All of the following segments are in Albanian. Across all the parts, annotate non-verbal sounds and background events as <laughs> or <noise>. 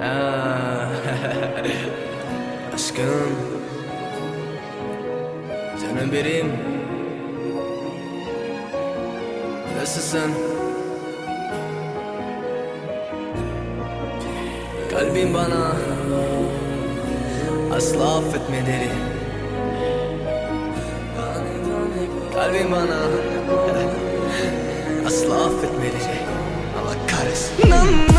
Aa, ah. <laughs> aşkım Canım benim Nasılsın? Kalbim bana Asla affetmedi Kalbim bana <laughs> Asla affetmedi Allah kahretsin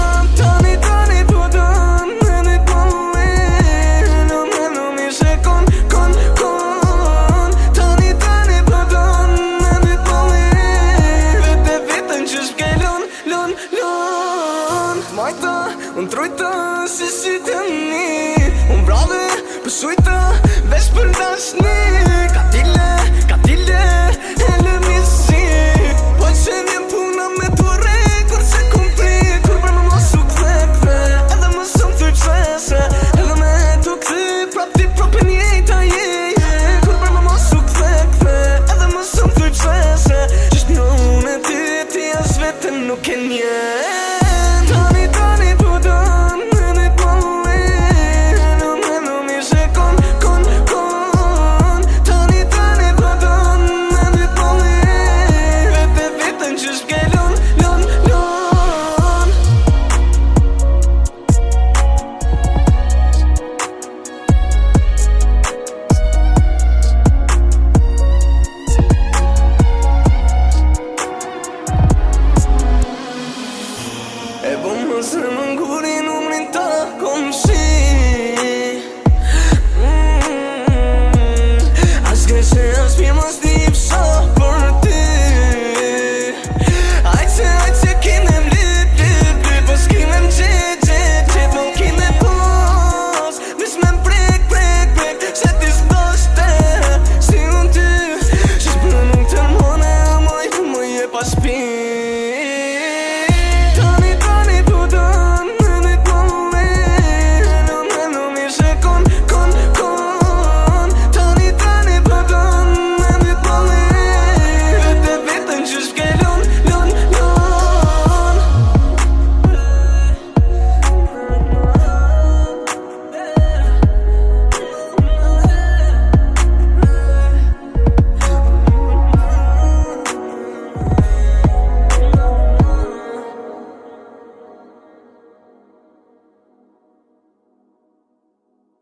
Smajta, unë trujta, si si të një Unë bradhe, pësujta, vesh për nash një Ka e lëmjës një Po që një puna me t'ore, kur se kumpli Kur bërë me mosu këthe, këthe, edhe me sëmë të qëse Edhe me t'u këthi, pra ti propen jeta jë Kur bërë me mosu këthe, këthe, edhe me sëmë të qëse Qështë në unë e ty, ty as vetën nuk e një E përmë hëzër më ngurin, u më rinë të këmë si A s'gjese, a s'firmë s'dip ti Ajtëse, ajtëse, kinem lëp, lëp, po lëp A s'kimem gjit, gjit, gjit, më kime pos Nësë me m'prek, prek, prek Së tisë do s'te, si unë ty Shpërën më të mëne, mëj, mëj, e pa shpin